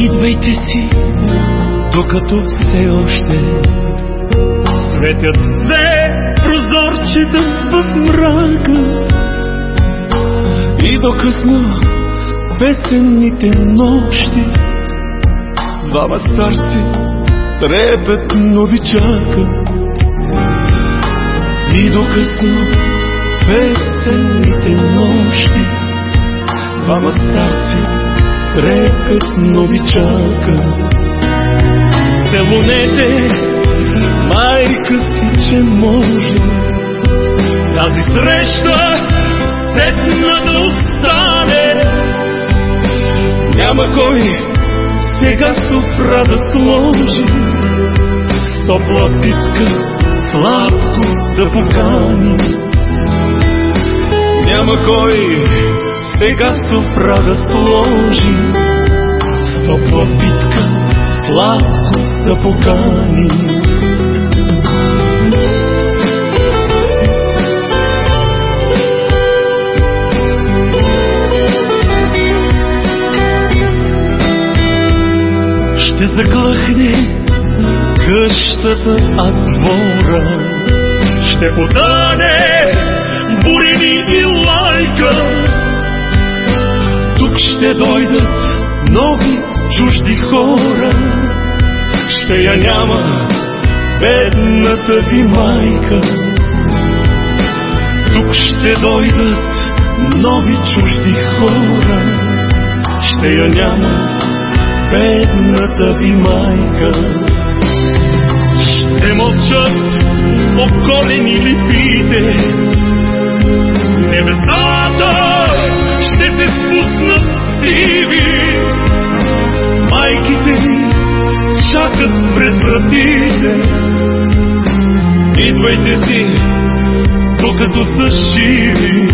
Идвайте си, докато все още светят две прозорчета в мрака. И до късно песенните нощи двама старци трепетно ви чакат. И до късно песенните нощи двама старци трепетно ви чакат. Целунете майка си, че може тази среща сетна да остане. Няма кой сега суфра да сложи с топла питка сладко да покани. Няма кой да сложи с топла питка сладко да покани. Ще заглъхне къщата, а двора ще подане бурени ще дойдат нови чужди хора, ще я няма бедната ви майка. Тук ще дойдат нови чужди хора, ще я няма бедната ви майка. Ще мълчат околени липите, небесата вратите. Идвайте си, докато са живи,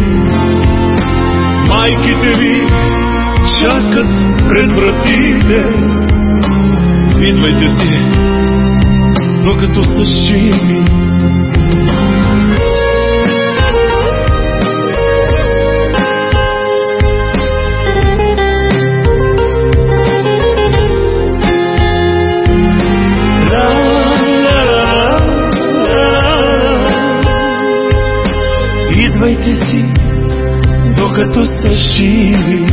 майките ви чакат пред вратите. Идвайте си, докато са живи. Идвайте си, докато са живи.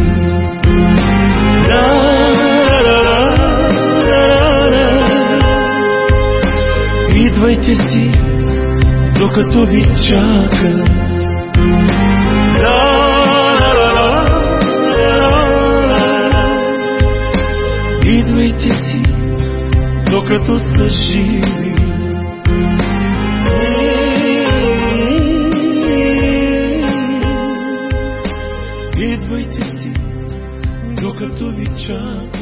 Ла, ла. Идвайте си, докато ви ла. Идвайте си, докато са живи. Идвайте си, докато ви чакат.